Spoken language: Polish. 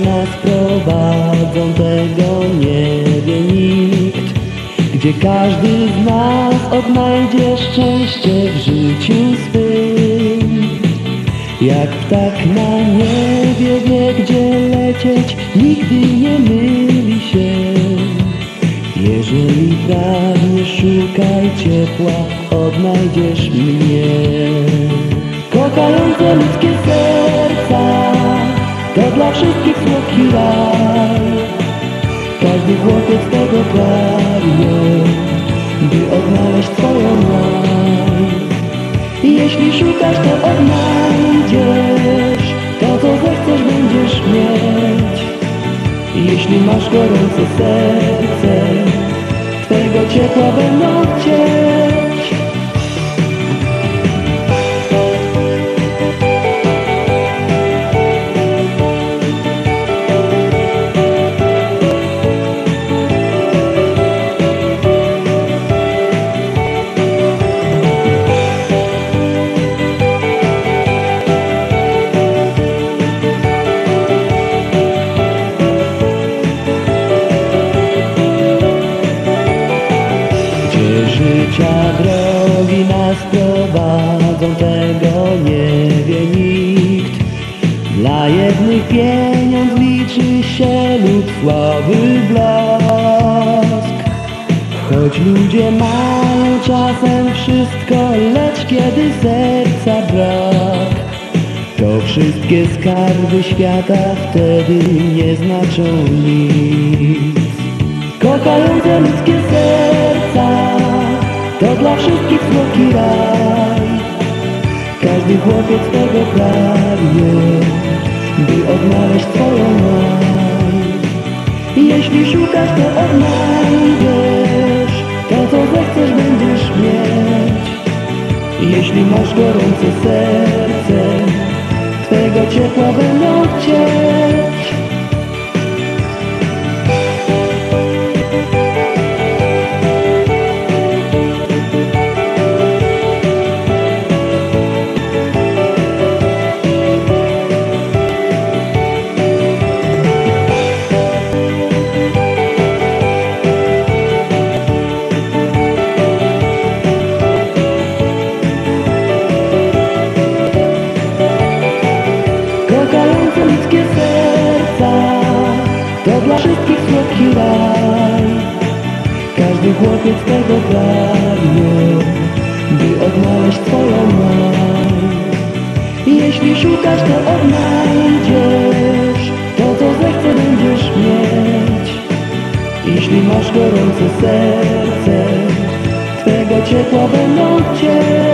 nas prowadzą, tego nie wie nikt. Gdzie każdy z nas odnajdzie szczęście w życiu swym. Jak ptak na niebie wie, gdzie lecieć, nigdy nie myli się. Jeżeli pragniesz, szukaj ciepła, odnajdziesz mnie. Kochające ludzkie serca, to dla wszystkich słodki raj. Każdy chłopiec tego pragnie, by odnaleźć swoją maj. I Jeśli szukasz, to odnajdziesz, to co zechcesz będziesz mieć. Jeśli masz gorące serce, Twego ciepła będą chcieć. Życia drogi nas prowadzą, tego nie wie nikt. Dla jednych pieniądz liczy się lub sławy blask. Choć ludzie mają czasem wszystko, lecz kiedy serca brak, to wszystkie skarby świata wtedy nie znaczą nic. Kochające ludzkie serca To dla wszystkich słodki raj. Każdy chłopiec tego pragnie By odnaleźć swoją maj. Jeśli szukasz to odnajdziesz To co zechcesz będziesz mieć. Jeśli masz gorące serce Twego ciepła będą chcieć ludzkie serca To dla wszystkich słodki raj. Każdy chłopiec tego pragnie By odnaleźć swoją maj. Jeśli szukasz to odnajdziesz To co zechce będziesz mieć. Jeśli masz gorące serce Twego ciepła będą chcieć